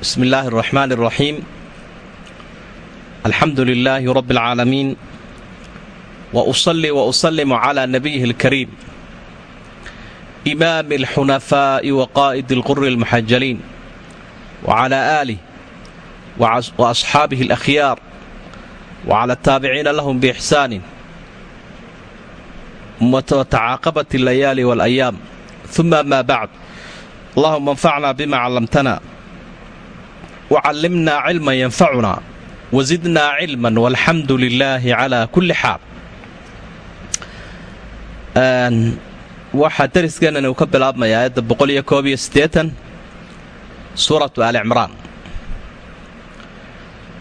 bsmi illaahi araxmaan araxiim alxamdu lilaahi rabbi alcaalamiin wa usallii wa usallimu calaa nabiyihi alkariim imaami alxunafaa'i wa qaa'idi alquri almuxajaliin wa calaa aalih wa asxaabihi alakhyaar wa cala ataabiciina lahum biixsaanin wa tacaaqabat allayaali waalayaam uma amaa bacd allahuma anfacnaa bima callamtana wacallimnaa cilman yanfacunaa wasidnaa cilman walxamdu lilaahi calaa kulli xaal waxaa dariskeennan uu ka bilaabmaya aayadda boqoliyo koob iyo siddeetan suuratu aali cimraan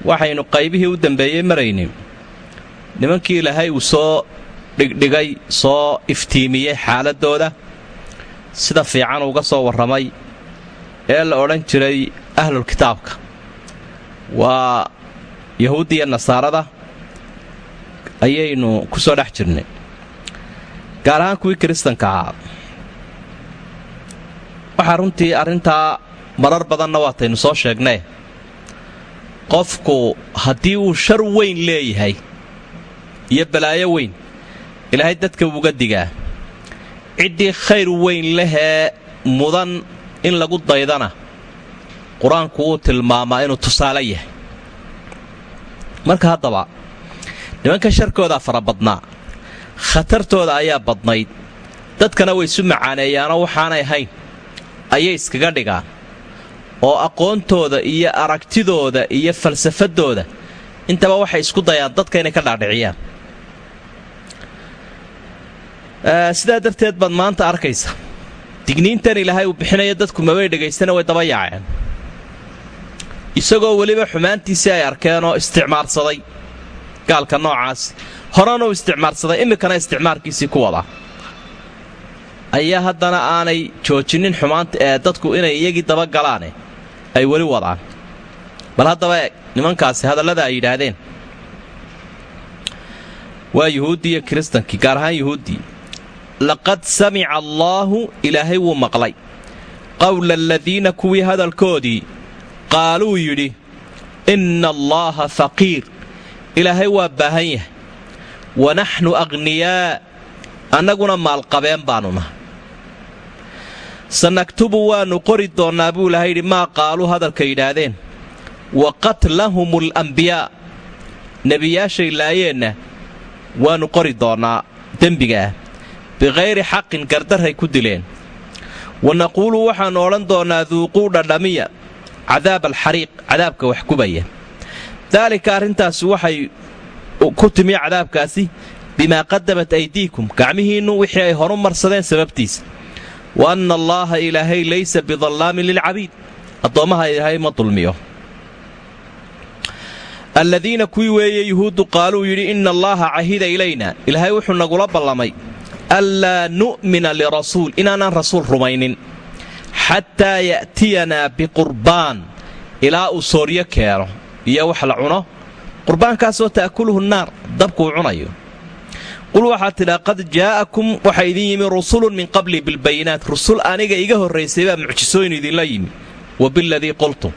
waxaynu qaybihii u dambeeyey marayni nimankii ilaahay uu soo dhigdhigay soo iftiimiyey xaaladdooda sida fiican uga soo warramay ee la odhan jiray ahlulkitaabka waa yahuuddiya nasaarada ayaynu ku soo dhex jirnay. Gaar ahaan kuwii kiristanka ahaa. Waxaa runtii arrintaa marar badanna waataynu soo sheegnee qofku haddii uu shar weyn leeyahay iyo balaayo weyn ilaahay dadka uuga digaa ciddii khayr weyn lehee mudan in lagu daydana qur'aanku wuu tilmaamaa inuu tusaale yahay. Marka haddaba nimanka sharkoodaa fara badnaa khatartooda ayaa badnayd dadkana way isu macaaneeyaanoo waxaanay ahayn ayay iskaga dhigaan oo aqoontooda iyo aragtidooda iyo falsafadooda intaba waxay isku dayaan dadka inay ka dhaadhiciyaan. Sidaa darteed baad maanta arkaysa digniintan ilaahay uu bixinayo dadku mabay dhegaystana way daba yaaceen isagoo weliba xumaantiisii ay arkeenoo isticmaarsaday gaalka noocaas. Horena uu isticmaarsaday iminkana isticmaarkiisii ku wada. Ayaa haddana aanay joojinin xumaanta ee dadku inay iyagii dabagalaane ay weli wadaan. Bal haddaba eeg nimankaasi hadallada ay yidhaahdeen. Waa yuhuuddii iyo kiristankii gaar ahaan yuhuuddii laqad samica allaahu ilaahay wuu maqlay. Qowla aladiina kuwii hadalkoodii qaaluu yidhi inna allaaha faqiir. Ilaahay waa baahan yahay. Wa naxnu akhniyaa annaguna maalqabeen baannu nahay. Sanaktubu waannu qori doonnaa buu ilaahay yidhi maa qaaluu hadalka yidhaahdeen. Wa qatlahum alambiyaa nebiyaashay laayeenna waannu qori doonnaa dembigaah bikhayri xaqin gardarray ku dileen. Wa naquulu waxaannu odhan doonnaa duuquu dhadhamiya cadaab alxariiq cadaabka wax gubaya daalika arrintaasi waxay ku timi cadaabkaasi bimaa qadamat aydiikum gacmihiinnu wixii ay horu marsadeen sababtiisa. Wa anna allaaha ilaahay laysa bidallaamin lilcabiid. Addoommaha ilaahay ma dulmiyo. Alladiina kuwii weeye yuhuuddu qaaluu yidhi inna allaaha cahida ilayna. Ilaahay wuxuu nagula ballamay anlaa nu'mina lirasuul. Inaanaan rasuul rumaynin xataa ya'tiyanaa biqurbaan ilaa uu sooryo keeno. Iyo wax la cuno. Qurbaankaasoo ta'kuluhu naar. Dabkuu cunayo. Qul waxaad tidhaa qad jaa'akum waxaa idin yimi rusulun min qablii bilbayinaat. Rusul aniga iga horraysay baa mucjisooyinu idinla yimi. Wa biladii qultum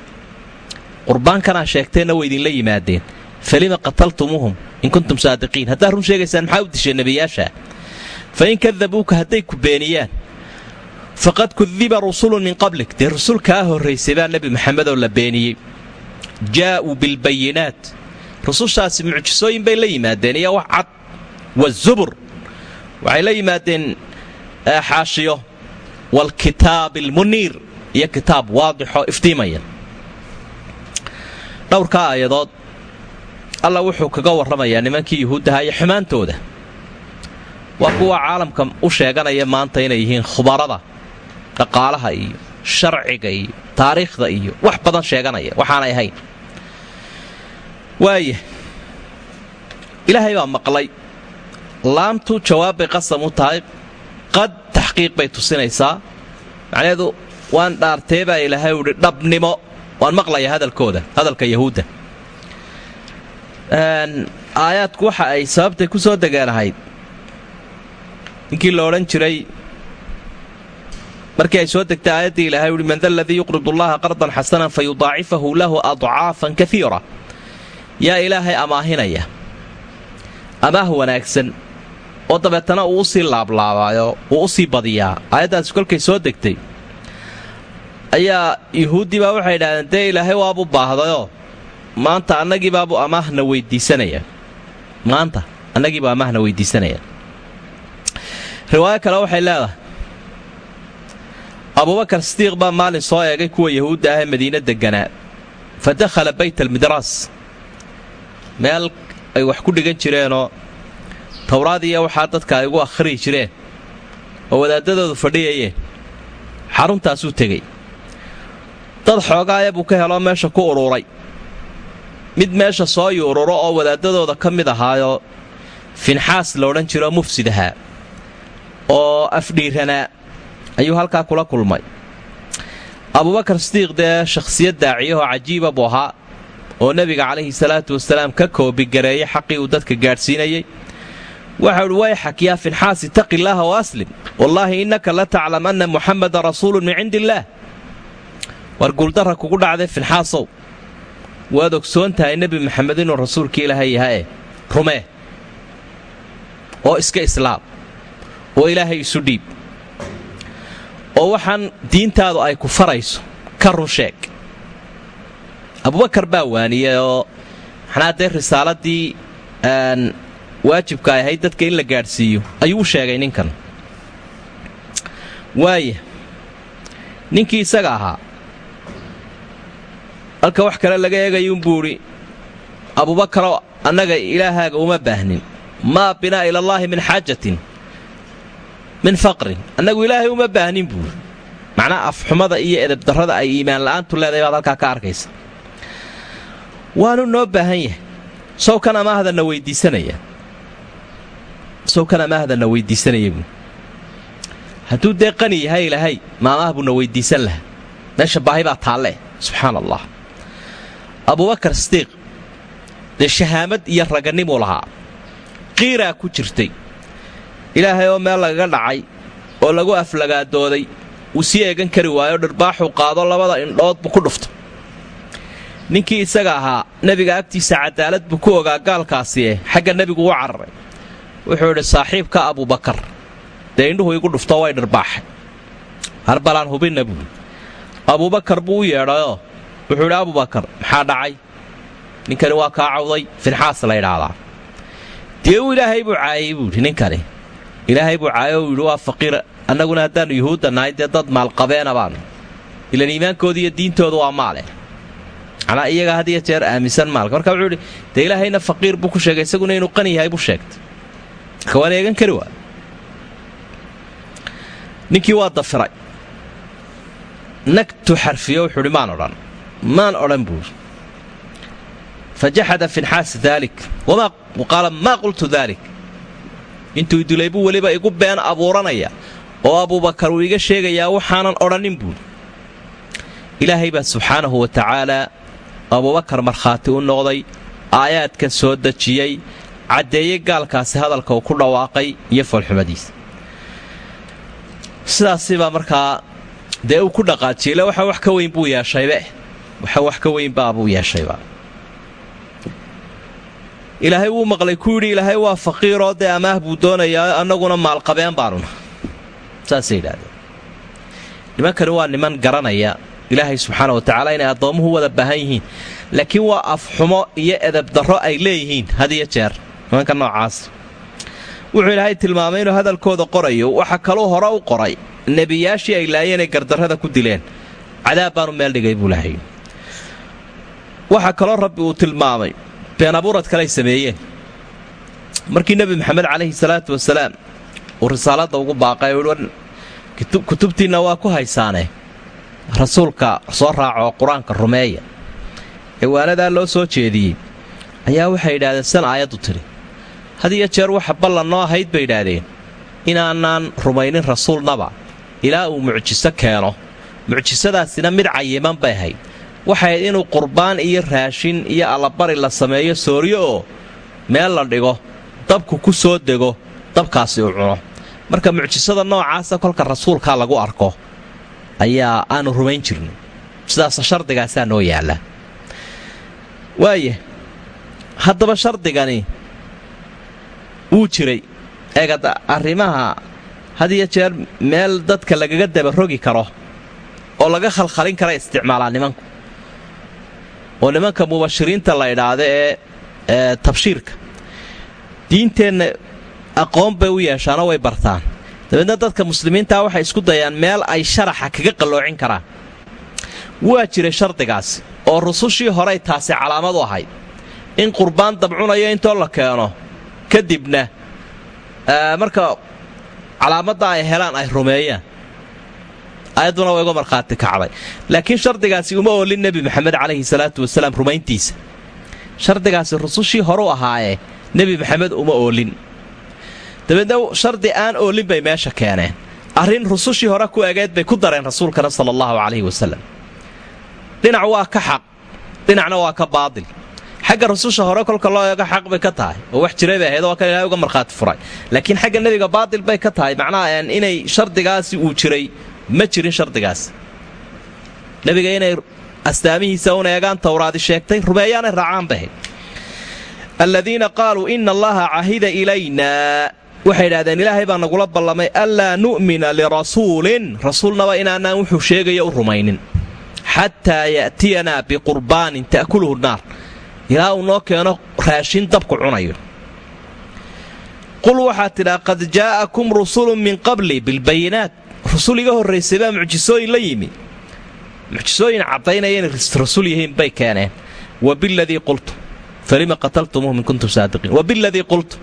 qurbaankanaa sheegteenna way idinla yimaadeen. Falima qataltumuuhum in kuntum saadiqiin. Haddaad run sheegaysaan maxaa u disheen nebiyaasha? Fa in kadabuuka hadday ku beeniyaan faqad kudiba rusulun min qablik. Dee rusul kaa horraysay baa nebi maxamedoo la beeniyey. Jaa'uu bilbayinaat. Rusushaasi mucjisooyin bay la yimaadeen iyo wax cad wazubur waxay la yimaadeen xaashiyo waalkitaabi almuniir iyo kitaab waadixoo iftiimaya. Dhowrkaa aayadood alla wuxuu kaga warramayaa nimankii yuhuuddaha iyo xumaantooda. Waa kuwa caalamka u sheeganaya maanta inay yihiin khubarada dhaqaalaha iyo sharciga iyo taariikhda iyo wax badan sheeganaya. Waxaanay ahayn. Waaya ilaahay baa maqlay. Laamtu jawaab bay qasam u tahay. Qad taxqiiq bay tusinaysaa. Macnaheedu waan dhaartee baa ilaahay uhi dhabnimo. Waan maqlaya hadalkooda hadalka yahuudda. Aayaadku waxa ay sababtay ku soo degeen ahayd. Ninkii la odhan jiray markii ay soo degtay aayaddii ilahay uhi man da aladii yuqridu allaha qardan xasanan fa yudaacifahu lahu adcaafan kaiira yaa ilaahay amaahinaya amaah wanaagsan oo dabeetana uu u sii laablaabayo uu u sii badiyaa aayaddaasi kolkay soo degtay ayaa yuhuuddii baa waxay idhahdeen dee ilaahay waabu baahdayoo maanta annagii amaahna weydiisanaya. Maanta annagiibu amaahna weydiisanaya. Riwaayo kale waxay leedahay abubakar sidiiq baa maalin soo eegay kuwa yahuudda ah ee madiine degganaa fa dakhala bayt almidraas. Meel ay wax ku dhigan jireenoo towraadiiya waxaa dadka ay ugu akhriyi jireen oo wadaadadoodu fadhiyayeen xaruntaasuu tegey. Dad xoogaaya buu ka heloo meesha ku ururay mid meesha soo yuururo oo wadaadadooda ka mid ahaayoo finxaas la odhan jiroo mufsid ahaa oo afdhiiranaa ayuu halkaa kula kulmay. Abubakar sidiiq dee shakhsiyad daaciyahoo cajiiba buu ahaa oo nebiga calayhi salaatu wasalaam ka koobigareeyey xaqii uu dadka gaadhsiinayey waxau uhi wayxak yaa finxaas itaqi illaaha wa aslim. Wallaahi innaka la taclam anna muxammadan rasuulun min cindi illaah war guuldarra kugu dhacday finxaasow waad ogsoon tahay nebi maxamed inuu rasuulka ilaahay yahae rumee. Oo iska islaam. Oo ilaahay isu dhiib oo waxaan diintaadu ay ku farayso ka run sheeg. Abubakar baa waaniyey oo maxnaa dee risaaladii waajibka ay ahayd dadka in la gaadhsiiyo ayuu u sheegay ninkan. Waaya ninkii isaga ahaa halka wax kale laga eegayuunbuu idhi abuubakaroo annaga ilaahaaga uma baahnin. Maa binaa ilallaahi min xaajatin min faqrin. Annagu ilaahay uma baahnin buuri macnaa afxumada iyo edabdarrada ay iimaan la'aantu leedahay baad halkaa ka arkaysa. Waanu noo baahan yahay. Sawkan amaahdanna weydiisanaya. Sawkan amaahdanna weydiisanaya buu hadduu dee qani yahay ilaahay maamaah buuna weydiisan lahaa. Meesha baahi baa taalle subxaana allah abubakar sidiiq dee shahaamad iyo raganimuu lahaa. Qiiraa ku jirtay ilaahay oo meel lagaga dhacay oo lagu aflagaadooday wuu sii eegan kari waayo dhirbaaxuu qaado labada indhoodbu ku dhufta ninkii isaga ahaa nebiga agtiisa cadaalad buu ku ogaa gaalkaasi eh xagga nebigu u cararay. Wuxuu idhi saaxiibka abubakar dee indhuhu igu dhufto way dhirbaaxay. Harbalaan hubinna buui abubakar buu u yeedhayoo wuxuu idhi abubakar maxaa dhacay? Ninkani waa kaa cawday finxaas la ydhaahdaa dee uu ilaahay buu caayay buuidhi ninkani ilaahay buu caayo uu yidhi waa faqiir annaguna haddaannu yuhuudda nahay dee dad maalqabeena baanu. Ilan iimaankooda iyo diintooda waa maale. Macnaa iyaga had iyo jeer aaminsan maalka marka wuxuu idhi dee ilaahayna faqiir buu ku sheegay isaguna inuu qani yahay buu sheegtay. Marka waan eegan kari waa ninkii waa dafiray nagtu xarfiyo wuxuu idhi maan odhan maan odhan buuri fajaxada finxaas daalik qaala maa qultu daalik intuu dilay buu weliba igu been abuuranaya oo abuubakar uu iga sheegayaa waxaanan odhannin buuri ilaahay baa subxaanahu wa tacaalaa abuubakar markhaati u noqday aayaadka soo dejiyey caddeeyey gaalkaasi hadalka uu ku dhawaaqay iyo foolxumadiisa. Sidaasibaa markaa dee uu ku dhaqaajiyey. Ila waxa wax ka weyn buu yeeshaybe waxa wax ka weynbaa buu yeeshayba ilaahay wuu maqlay. Ku yidhi ilaahay waa faqiiroo dee amaah buu doonayaa annaguna maalqabeen baanuna. Saasay yidhahdeen nimankani waa niman garanaya ilaahay subxaana wa tacaala inay addoommuhu wada baahan yihiin. Laakiin waa afxumo iyo edabdarro ay leeyihiin had iyo jeer. Nimanka noocaas. Wuxuu ilaahay tilmaamay inuu hadalkooda qorayo. Waxa kaluu hore u qoray nebiyaashii ay laayeenay gardarrada ku dileen. Cadaab baanu meel dhigay buu lahay waxaa kaloo rabbi uu tilmaamay been abuurad kale ay sameeyeen. Markii nebi maxamed calayhi salaatu wasalaam uu risaaladda ugu baaqay kutubtiinna waa ku haysaane. Rasuulka soo raaca oo qur'aanka rumeeya. Ciwaanadaa loo soo jeediyey. Ayaa waxay yidhahdeen san aayaddu tidhi had iyo jeer waxa ballan noo ahayd bay yidhaahdeen. Inaanaan rumaynin rasuulnaba. Ilaa uu mucjiso keeno. Mucjisadaasina mid cayiman bay ahayd waxayd inuu qurbaan iyo raashin iyo allabari la sameeyo sooryo oo meel la dhigo dabku ku soo dego dabkaasi uu cuno. Marka mucjisada noocaasa kolka rasuulkaa lagu arko ayaa aanu rumayn jirnay. Sidaas shardigaasaa noo yaalla. Waaya haddaba shardigani wuu jiray. Eegad arrimaha had iyo jeer meel dadka lagaga dabarogi karo oo laga khalkhalin kara isticmaalaa nimanku oo nimanka mubashiriinta la idhaahda ee tabshiirka. Diinteenna aqoon bay u yeeshaanoo way bartaan. Dabeedna dadka muslimiintaa waxay isku dayaan meel ay sharaxa kaga qalloocin karaan. Waa jiray shardigaasi oo rusushii horey taasi calaamad u ahayd. In qurbaan dabcunayo intoo la keeno kadibna marka calaamadda ay helaan ay rumeeyaan ayadduna waa iga markhaati kacday laakiin shardigaasi uma oolin nebi maxamed calayhi salaatu wasalaam rumayntiisa. Shardigaasi rusushii horu ahaayee nebi maxamed uma oolin. Dabeedna shardi aan oolin bay meesha keeneen. Arrin rusushii hore ku egeed bay ku dareen rasuulkana sala allahu calayhi wasalam dhinac waa ka xaq dhinacna waa ka baadil xagga rususha hore kolka loo eego xaq bay ka tahay. Oo wax jiray bay ahayd oo kan ilahay uga markhaati furay. Laakiin xagga nebiga baadil bay ka tahay. Macnaha inay shardigaasi uu jiray ma jirin shardigaas. Nebiga inay astaamihiisa un eegaan towraadi sheegtay rumeeyaanay raacaan bay ahayd aladiina qaaluu ina allaha cahida ilaynaa waxay idhahdeen ilaahay baa nagula ballamay anlaa nu'mina lirasuulin rasuulnaba inaanaan wuxuu sheegaya u rumaynin. Xataa ya'tiyanaa biqurbaanin ta'kuluhu naar. Ilaa uu noo keeno raashin dabku cunayo. Qul waxaad tidhaa qad jaa'akum rusulun min qabli bilbayinaat rusul iga horraysay baa mucjisooyin la yimi. Mucjisooyin caddaynaya inay rasul yihiin bay keeneen. Wa biladii qultum falima qataltumuuh min kuntum saadiqiin. Wa biladii qultum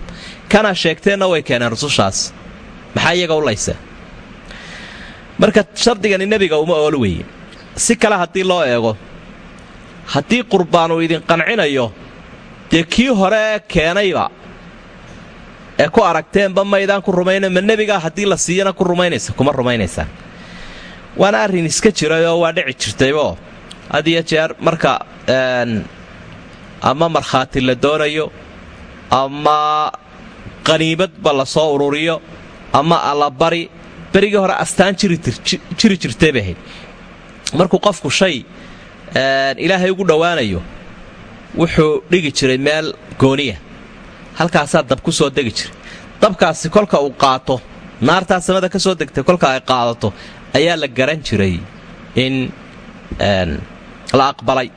kanaa sheegteenna way keeneen rusushaas. Maxaa iyaga u laysaa marka shardigani nebiga uma oolo weeye. Si kale haddii loo eego haddii qurbaan uu idin qancinayo dee kii hore keenayba ee ku aragteenba maydaan rumayna ma nebigaa haddii la siiyana ku rumaynaysa kuma rumaynaysaan waana arrin iska jirayoo waa dhici jirtayoo had iyo jeer marka ama markhaati la doonayo ama qaniimadba la soo ururiyo ama allabari berigii hore astaan jiri jirtay bay ahayd. Markuu qofku shay ilaahay ugu dhowaanayo wuxuu dhigi jiray meel gooniya halkaasaa dab ku soo degi jiray dabkaasi kolka uu qaato naartaa samada ka soo degtay kolka ay qaadato ayaa la garan jiray in la aqbalay.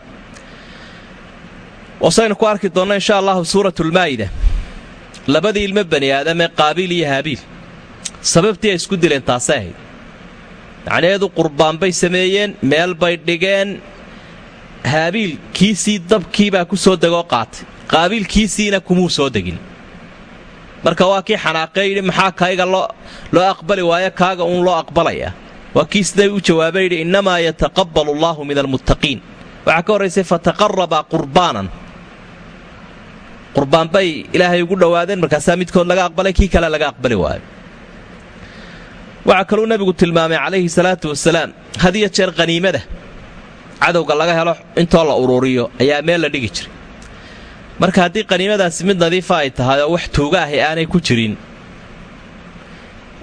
Wasaynu ku arki doonno insha allahu suuratulmaa'ida labadii ilmo bani aadamee qaabiil iyo haabiil sababtii ay isku dileen taasay ahayd. Macnaheedu qurbaan bay sameeyeen meel bay dhigeen haabiil kiisii dabkiibaa ku soo degoo qaatay. Qaabiil kiisiina kumuu soo degin. Marka waa kii xanaaqee yidhi maxaa kayga loo aqbali waayo? Kaaga uun loo aqbalaya. Waa kii siday u jawaabay yidhi innamaa yataqabbalu allaahu min almuttaqiin. Waxaa ka horraysay fataqarabaa qurbaanan. Qurbaan bay ilaahay ugu dhowaadeen markaasaa midkood laga aqbalay kii kale laga aqbali waayo. Waxaa kaluu nebigu tilmaamay calayhi salaatu wasalaam had jeer qhaniimada cadowga laga helo intoo la ururiyo ayaa meel la dhigi jiray. Marka haddii qaniimadaasi mid nadiifa ay tahay oo wax tuuga ahi aanay ku jirin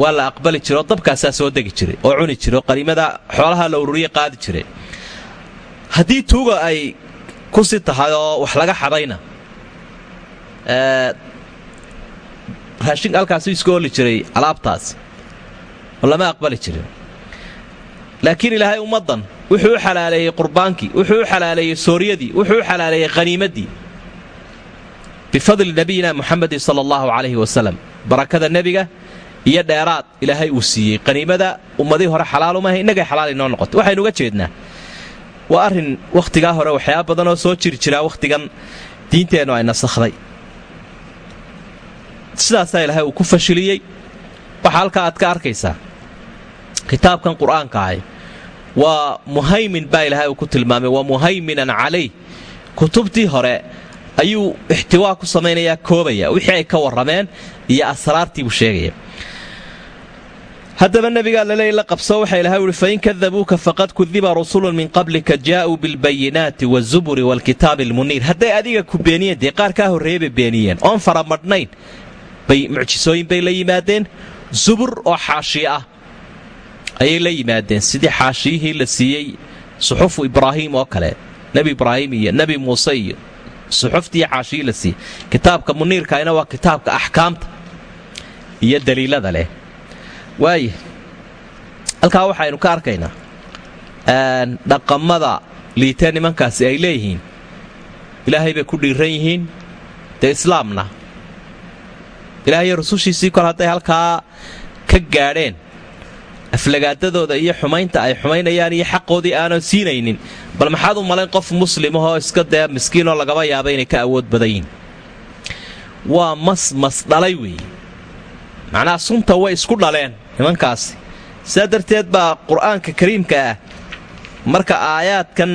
waa la aqbali jira oo dabkaasaa soo degi jiray oo cuni jira oo qaniimada xoolaha la ururiye qaadi jiray. Haddii tuuga ay ku si tahay oo wax laga xadayna raashin halkaasu iska oli jiray alaabtaasi oo lama aqbali jirin. Laakiin ilaahay ummaddan wuxuu u xalaaleeyey qurbaankii wuxuu u xalaaleeyey sooriyadii wuxuu u xalaaleeyey qhaniimaddii bifadli nabiyina muxamedin sala allahu calayhi wasalam barakada nebiga iyo dheeraad ilaahay uu siiyey. Qaniimada ummadii hore xalaalumaha innagay xalaal inoo noqotay. Waxaynu uga jeednaa waa arrin wakhtigaa hore waxyaaba badan oo soo jiri jiraa wakhtigan diinteennu ay nasakhday. Sidaasaa ilaahay uu ku fashiliyey. Waxaa halkaa aad ka arkaysaa kitaabkan qur'aanka waa muhaymin baa ilaahay uu ku tilmaamay waa muhayminan calayh kutubtii hore ayuu ixtiwaa ku samaynayaa koobaya. Wixii ay ka warrameen iyo asraartii buu sheegaya. Haddaba nebigaa laleey la qabso waxa ilahay uhi fain kadabuuka faqad kudiba rusulun min qablika jaa'uu bilbayinaati wazuburi waalkitaabi almuniir. Hadday adiga ku beeniyeen dee qaar kaa horreeyey bay beeniyeen. Oon faramadhnayn bay mucjisooyin bay la yimaadeen. Zubur oo xaashi ah ayay la yimaadeen. Sidii xaashiyihii la siiyey suxufu ibraahim oo kale nebi ibraahim iyo nebi muuse iyo suxuftii xaashiyii la siiyey. Kitaabka muniirkaina waa kitaabka axkaamta iyo daliilada leh. Waaya halkaa waxaynu ka arkaynaa dhaqamada liitee nimankaasi ay leeyihiin ilaahay bay ku dhiiran yihiin dee islaamna. Ilaahay rusushiisii kol hadday halkaa ka gaadheen aflagaadadooda iyo xumaynta ay xumaynayaan iyo xaqoodii aanan siinaynin. Bal maxaad u malayn qof muslimahoo iska dee miskiinoo lagaba yaaba inay ka awood badan yihiin waa mas mas dhalay weeye macnaha sunta way isku dhaleen nimankaasi. Sidaa darteed baa qur'aanka kariimka ah marka aayaadkan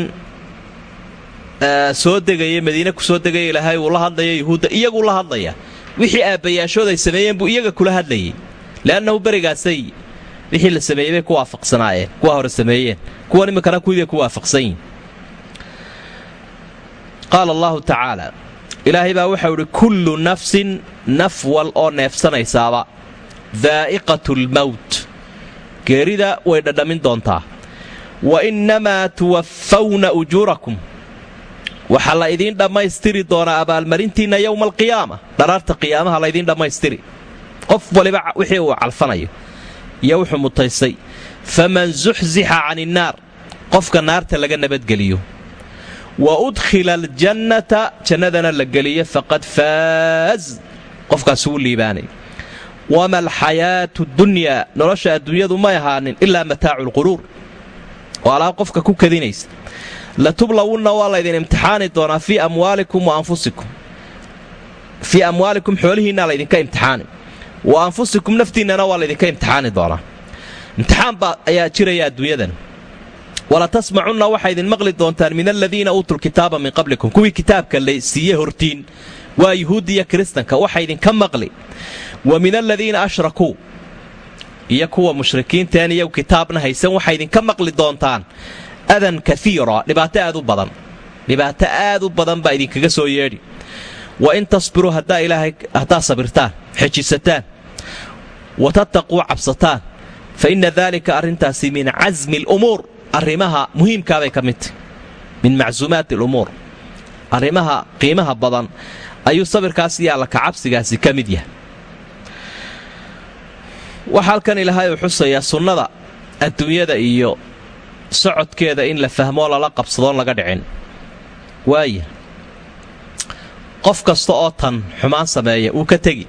soo degaya madiine ku degaya ilaahay uu la hadlaya yuhuudda iyaguu la hadlaya. Wixii aabbayaashood ay sameeyeen buu iyaga kula hadlayay. Leannahu berigaasay wixii la sameeyey bay ku waafaqsanaayeen kuwa hore sameeyeen kuwan iminkana kuwiibay ku waafaqsan yihiin qaala allahu tacaala ilaahay baa waxau idhi kullu nafsin naf wal oo neefsanaysaaba daa'iqatu lmowt geerida way dhadhamin doontaa. Wa innamaa tuwaffawna ujuurakum waxaa la idiin dhammaystiri doonaa abaalmarintiinna yowma alqiyaama dharaarta qiyaamaha laydiin dhammaystiri. Qof waliba wixii uu calfanayo iyo wuxuu mutaysay faman zuxzixa can innaar qofka naarta laga nabadgeliyo. Wa udkhila aljannata jannadana la geliyo faqad faaz qofkaasi wuu liibaanay. Wama alxayaatu dunyaa nolosha adduunyadu may ahaanin ilaa mataacu lquruur oo alaab qofka ku kadinaysa latublawunna waa laydin imtixaani doonaa fii amwaalikum wa anfusikum. Fii amwaalikum xoolihiinna laydinka imtixaani wa anfusikum naftiinnana waa laydinka imtixaani doonaa. Imtixaan baa ayaa jiraya adduunyadan. Wala tasmacunna waxaa idin maqli doontaan min aladiina uutuu lkitaaba min qablikum. Kuwii kitaabka la siiye hortiin waa yuhuudda iyo kiristanka waxa idinka maqli. Wa min aladiina ashrakuu iyo kuwa mushrikiinteen iyagu kitaabna haysan waxaa idinka maqli doontaan adan kaiira dhibaato aad u badan. Dhibaato aad u badan baa idinkaga soo yeedhi. Wa in tasbiruu haddaa ilaahay haddaa sabirtaan xejisataan wa tattaquu cabsataan fa inna daalika arrintaasi min casmi alumuur arrimaha muhiimkaabay ka midtahy min macsuumaati alumuur arrimaha qiimaha badan ayuu sabirkaas iyo alla kacabsigaasi ka mid yahay waxaa halkan ilaahay uu xusayaa sunnada adduunyada iyo socodkeeda in la fahmoo lala qabsadoon laga dhicin waaya qof kasta oo tan xumaan sameeya wuu ka tegi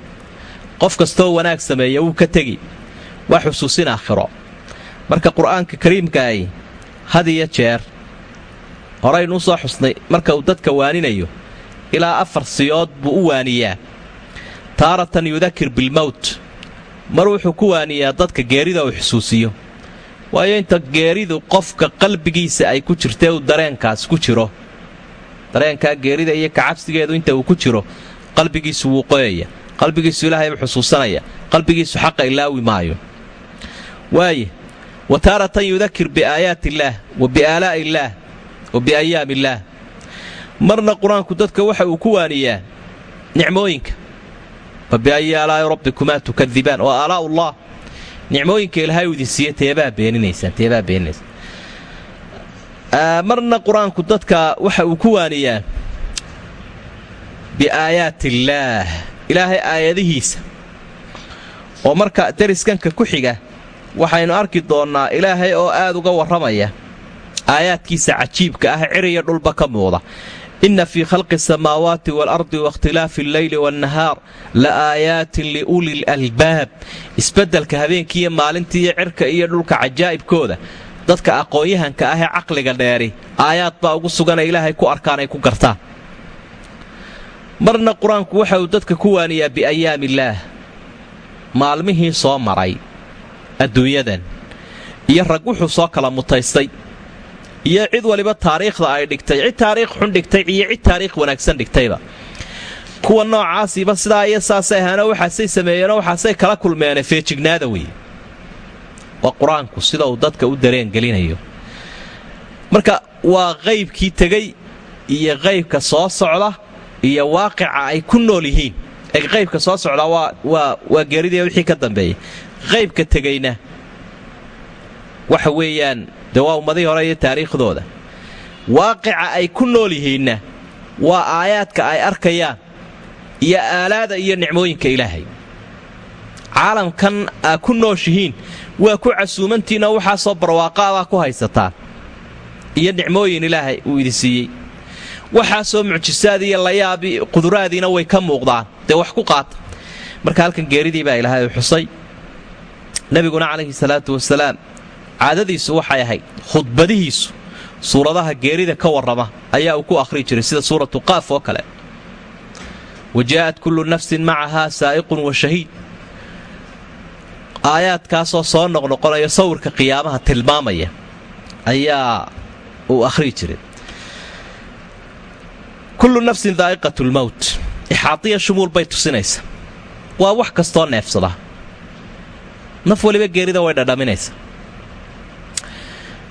qof kastaoo wanaag sameeya wuu ka tegi waa xusuusin aakhiro. Marka qur'aanka kariimkaahi had iyo jeer horaynuu soo xusnay marka uu dadka waaninayo ilaa afar siyood buu u waaniyaa. Taaratan yudakir bilmowt mar wuxuu ku waaniyaa dadka geerida uu xusuusiyo. Waayo inta geeridu qofka qalbigiisa ay ku jirtee uu dareenkaas ku jiro dareenkaa geerida iyo kacabsigeedu inta uu ku jiro qalbigiisu wuu qoyaya qalbigiisu ilaahayba xusuusanaya qalbigiisu xaqa ilaawi maayo. Waaye wa taaratan yudakir biaayaati illaah wa biaalaa'i illaah wa biayaami illaah marna qur'aanku dadka waxa uu ku waaniyaa nicmooyinka. Fa biayi aalaa'i rabbikumaa tukadibaan waa aalaa'ullah nicmooyinka ilaahay idin siiye teebaa beeninaysaan teebaa beeninaysaan. Marna qur'aanku dadka waxa uu ku waaniyaa biaayaati illaah ilaahay aayadihiisa. Oo marka dariskanka ku xiga waxaynu arki doonnaa ilaahay oo aad uga warramaya. Aayaadkiisa cajiibka ah ciriya dhulba ka muuqda. Inna fii khalqi asamaawaati waalardi waاkhtilaafi alleyli waannahaar la aayaatin liuli lalbaab isbeddelka habeenkiiyo maalintiiyo cirka iyo dhulka cajaa'ibkooda. Dadka aqoon-yahanka ah ee caqliga dheeri aayaad baa ugu sugana ilaahay ku arkaan ay ku gartaan marna qur'aanku waxa uu dadka ku waaniyaa biayaamiillaah maalmihii soo maray adduunyadan iyo rag wuxuu soo kala mutaystay iyo cid waliba taariikhda ay dhigtay cid taariikh xun dhigtay iyo cid taariikh wanaagsan dhigtayba. Kuwa noocaasiiba sidaa iyo saasay ahaanoo waxaasay sameeyeenoo waxaasay kala kulmeene feejignaada wey waa qur'aanku sida uu dadka u dareengelinayo marka waa qaybkii tegey iyo qaybka soo socda iyo waaqica ay ku nool yihiin. Ee qaybka soo socda waa geeridii wixii ka dambeeya qaybka tegeyna waxa weeyaan dee waa ummadihii hore iyo taariikhdooda. Waaqica ay ku nool yihiinna waa aayaadka ay arkayaan iyo aalaada iyo nicmooyinka ilaahay. Caalamkan aa ku nooshihiin waa ku casuumantiinoo waxaasoo barwaaqaabaa ku haysataan iyo nicmooyin ilaahay uu idi siiyey waxaasoo mucjisaad iyo layaabi quduraadiina way ka muuqdaan. Dee wax ku qaata marka halkan geeridii baa ilaahay xusay. Nebiguna calayhi salaatu wasalaam caadadiisu waxay ahayd khudbadihiisu. Suuradaha geerida ka warrama ayaa uu ku akhrii jiray sida suuratu qaaf oo kale. Wa jaa'at kullu nafsin macahaa saa'iqun wa shahiid. Aayaadkaasoo soo noqnoqonaya sawirka qiyaamaha tilmaamaya ayaa uu akhrii jiray kullu nafsin daa'iqat lmowt ixaadiya shumuul bay tusinaysa waa wax kastoo neefsada. Naf weliba geerida way dhadhaminaysa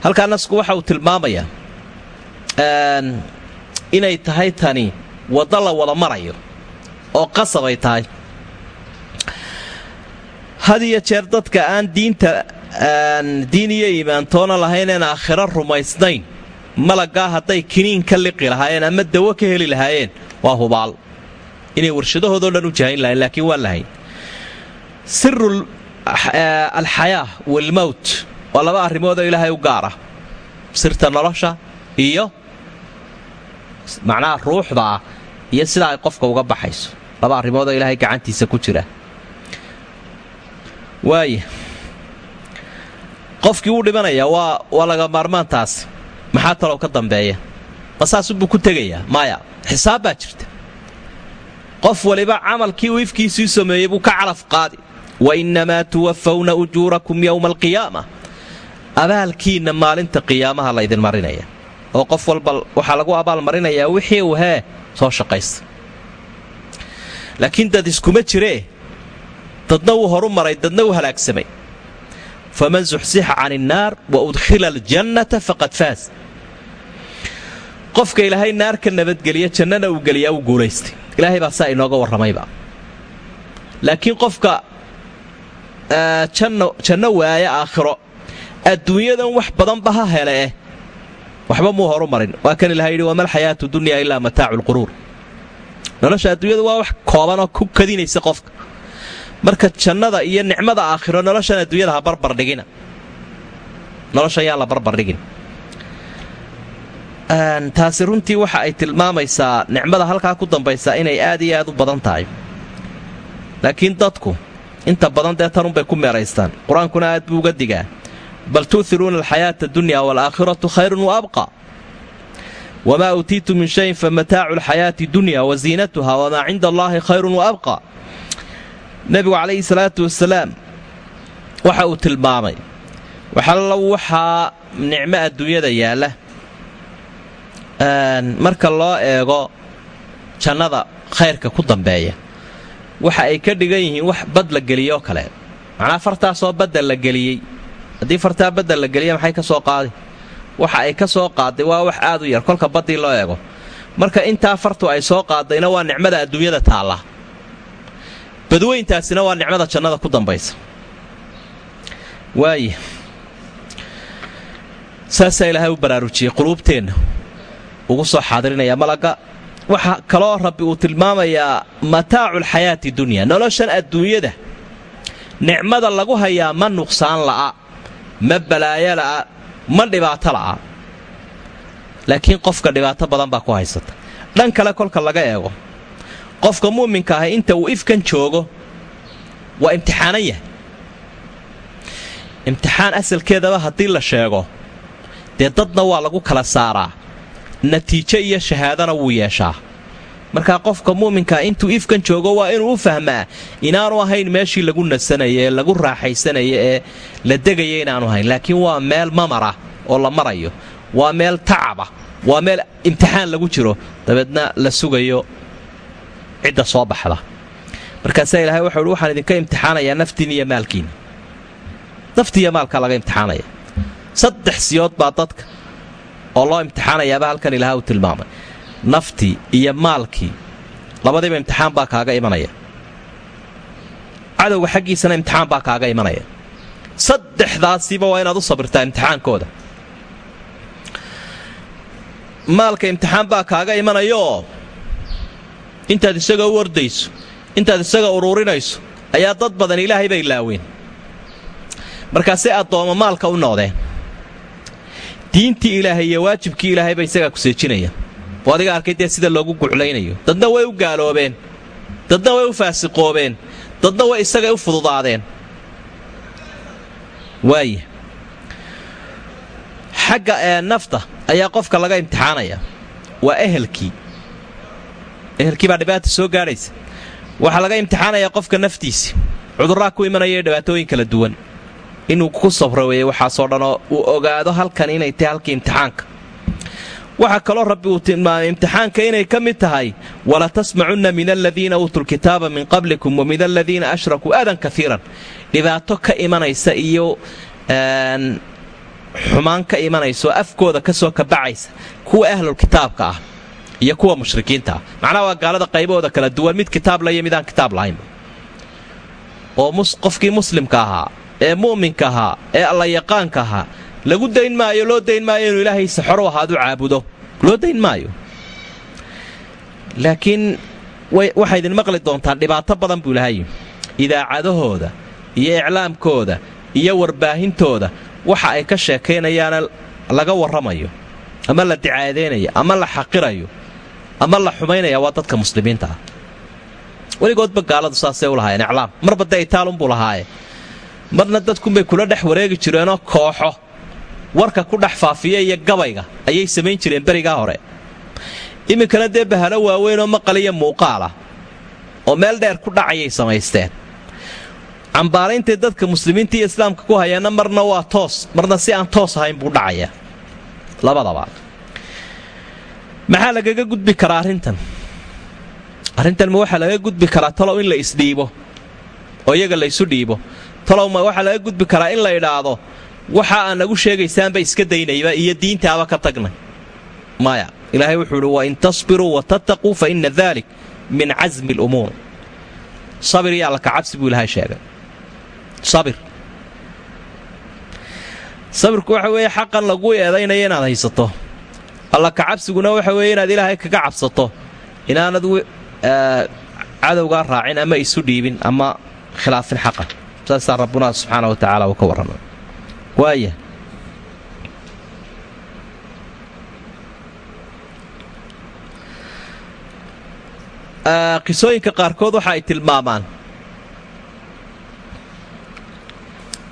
halkaa nasku waxa uu tilmaamayaa inay tahay tani waddo la wada marayo oo qasabay tahay. Had iyo jeer dadka aan diinta diin iyo iimaantoona lahayneen aakhiro rumaysnayn malaggaa hadday kiniin ka liqi lahaayeen ama dawo ka heli lahaayeen waa hubaal. Inay warshadahoodao dhan u jahayn lahayn laakiin waa lahayn. Siru alxayaa waalmowt waa laba arrimoodoo ilaahay u gaara. Sirta nolosha iyo macnaha ruuxda ah iyo sidaa ay qofka uga baxayso. Laba arrimoodoo ilaahay gacantiisa ku jira. Waaya qofkii wuu dhimanayaa waa laga maarmaantaasi maxaa talow ka dambeeya? Ma saasubuu ku tegayaa. Maya xisaab baa jirta. Qof waliba camalkii uu ifkiisii sameeyey buu ka calaf qaadi. Wa innamaa tuwafawna ujuurakum yowma alqiyaama. Abaalkiinna maalinta qiyaamaha laydin marinaya. Oo qof walba waxaa lagu abaalmarinayaa wixii uu hee soo shaqaysta. Laakiin dad iskuma jiree dadna wuu horu maray dadna wuu halaagsamay. Faman zuxsixa can innaar wa udkhila aljannata faqad faas qofka ilaahay naarka nabadgeliya jannana uu geliyaa uu guulaystay ilaahay baa saa inooga warramayba laakiin qofka janno waaya aakhiro adduunyadan wax badanba ha hele. Eh waxba muu horu marin waa kan ilahay yidhi wamal xayaatu dunya ilaa mataacu lquruur nolosha adduunyadu waa wax koobanoo ku kadinaysa qofka. Marka jannada iyo nicmada aakhiro noloshan adduunyada ha barbardhigina noloshan yaan la barbardhigin taasi runtii waxa ay tilmaamaysaa nicmada halkaa ku dambaysaa inay aad iyo aad u badan tahay. Laakiin dadku inta badan dee tanunbay ku meeraystaan. Qur'aankuna aad buu uga digaa. Bal tu'iruuna alxayaata adunya waalaakhiratu khayrun wa abqa. Wamaa uutiitu min shayin famataacu alxayaati dunya wa ziinatuha wamaa cinda allaahi khayrun wa abqa. Nebigu calayhi salaatu wasalaam waxa uu tilmaamay. Waxallo waxaa nicmo adduunyada yaalla marka loo eego jannada khayrka ku dambeeya waxa ay ka dhigan yihiin wax bad la geliyoo kale. Macnaa fartaasoo badda la geliyey. Haddii fartaa badda la geliya maxay ka soo qaadi? Waxa ay ka soo qaaday waa wax aad u yar kolka baddii loo eego. Marka intaa fartu ay soo qaadayna waa nicmada adduunyada taalla. Badweyntaasina waa nicmada jannada ku dambaysa. Waaya saasaa ilaahay u baraarujiyey quluubteenna ugu soo xaadirinaya malagga waxaa kaloo rabbi uu tilmaamayaa mataacu alxayaati dunya noloshan adduunyada. Nicmada lagu hayaa ma nuqsaan la'a ma balaayo la'a ma dhibaato la'a. Laakiin qofka dhibaato badan baa ku haysata. Dhan kale kolka laga eego. Qofka mu'minka ahi inta uu ifkan joogo waa imtixaanan yahay. Imtixaan asalkeedaba haddii la sheego dee dadna waa lagu kala saaraa natiijo iyo shahaadana wuu yeeshaa. Markaa qofka mu'minkaa intuu ifkan joogo waa inuu u fahmaa inaanu ahayn meeshii lagu nasanaya ee lagu raaxaysanaya ee la degaya inaanu ahayn. Laakiin waa meel mamara oo la marayo. Waa meel tacaba waa meel imtixaan lagu jiro. Dabeedna la sugayo cidda soo baxda. Markaasaa ilahay waxau uhi waxaan idinka imtixaanayaa naftiin iyo maalkiina nafti iyo maalkaa laga imtixaanaya. Saddex siyood baa dadka oo loo imtixaanayaaba halkan ilaha uu tilmaamay. Naftii iyo maalkii labadiiba imtixaan baa kaaga imanaya. Cadowga xaggiisana imtixaan baa kaaga imanaya. Saddexdaasiba waa inaad u sabirtaa imtixaankooda. Maalka imtixaan baa kaaga imanayooo intaad isaga u ordayso intaad isaga uruurinayso ayaa dad badan ilaahay bay laaween. Markaasay addoommo maalka u noqdeen diintii ilaahay iyo waajibkii ilaahay bay isagaa ku seejinayaan oo adiga arkay dee sida loogu guclaynayo dadna way u gaaloobeen. Dadna way u faasiqoobeen. Dadna way isagay u fududaadeen. Waaya xagga ee nafta ayaa qofka laga imtixaanaya. Waa ehelkii. Ehelkii baa dhibaata soo gaadhaysa. Waxaa laga imtixaanayaa qofka naftiisi. Cudurraa ku imanaya dhibaatooyin kala duwan inuu ku sabro weeye waxaasoo dhanoo uu ogaado halkan inay tahay halkii imtixaanka. Waxaa kaloo rabbi uu tilmaamay imtixaanka inay ka mid tahay wala tasmacunna min aladiina uutuu lkitaaba min qablikum wa min aladiina ashrakuu adan kaiiran dhibaato ka imanaysa iyo xumaan ka imanaysa oo afkooda ka soo kabacaysa kuwa ahlulkitaabka ah iyo kuwa mushrikiinta ah. Macnaha waa gaalada qaybahooda kala duwan mid kitaab la iyo mid aan kitaab lahaynba oo qofkii muslimka ahaa ee mu'minka ahaa ee allayaqaanka ahaa. Lagu dayn maayo loo dayn maayo inuu ilaahaysa xor u ahaadu caabudo. Loo dayn maayo. Laakiin waxay idin maqli doontaan dhibaato badan buu ilahay idaacadahooda iyo iclaamkooda iyo warbaahintooda waxa ay ka sheekaynayaana laga warramayo ama la dicaadeynayo ama la xaqirayo ama la xumaynaya waa dadka muslimiinta ah. Weligoodba gaaladu saasay u lahaayeen iclaam. Marba dee itaalunbuu lahaaye marna dadkunbay kula dhex wareegi jireenoo kooxo. Warka ku dhex faafiya iyo gabayga ayay samayn jireen berigaa hore. Iminkana dee bahalo waaweynoo maqal iyo muuqaalah oo meel dheer ku dhacayay samaysteen. Cambaaraintay dadka muslimiinta iyo islaamka ku hayaana marna waa toos marna si aan toos ahayn buu dhacayaa labadaba. Maxaa lagaga gudbi karaa arrintan? Arrintan ma waxaa laga gudbi karaa talow in la isdhiibo oo iyaga la ysu dhiibo talow ma waxaa laga gudbi karaa in la idhaahdo waxa aa nagu sheegaysaanba iska daynayba iyo diintaaba ka tagnay. Maya ilaahay wuxuu idhi wain tasbiruu wa tattaquu fa inna min casmi lumuur sabir iyo alla kacabsi buu ilaahay sheegay. Sabir. Sabirku waxa weeye xaqan lagu eedaynaya inaad haysato. Alla kacabsiguna waxa weeye inaad ilaahay kaga cabsato. Inaanad cadowgaa raacin ama isu dhiibin ama khilaafin xaqa saasaa rabbuna subxaana wa tacaala uu ka warramay. Waaya qisooyinka qaarkood waxa ay tilmaamaan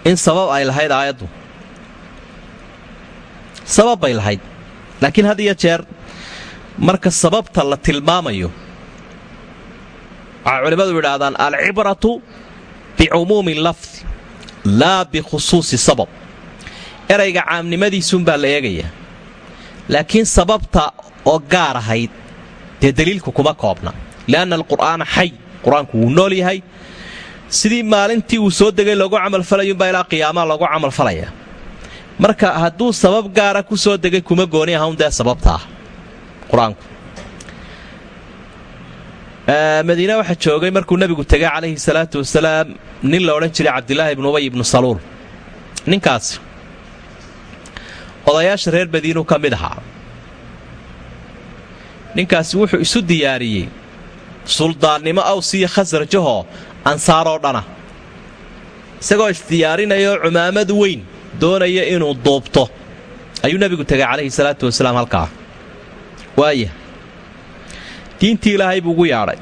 in sabab ay lahayd aayaddu. Sabab bay lahayd. Laakiin had iyo jeer marka sababta la tilmaamayo waxay culimmadu yidhaahdaan alcibratu bicumuumi lafdi laa bikhusuusi sabab. Erayga caamnimadiisuunbaa la eegayaa laakiin sababta oo gaar ahayd dee daliilku kuma koobna lianna alqur'aana xay qur'aanku wuu nool yahay. Sidii maalintii uu soo degay loogu camalfalayuunbaa ilaa qiyaamaha loogu camalfalayaa marka hadduu sabab gaara ku soo degay kuma gooni ahawn dee sababta ah qur'aanku madiine waxaa joogay markuu nebigu tegay calayhi salaatu wasalaam nin la odhan jiray cabdilaahi ibnu ubay ibnu saluul. Ninkaasi odayaasha reer madiinuu ka mid ahaa. Ninkaasi wuxuu isu diyaariyey suldaannimo awsiyo khasrajahoo ansaaroo dhana. Isagoo isdiyaarinayoo cumaamad weyn doonaya inuu duubto. Ayuu nebigu tegay calayhi salaatu wasalaam halkaa. Waaya diintii ilaahay buu ugu yaadhay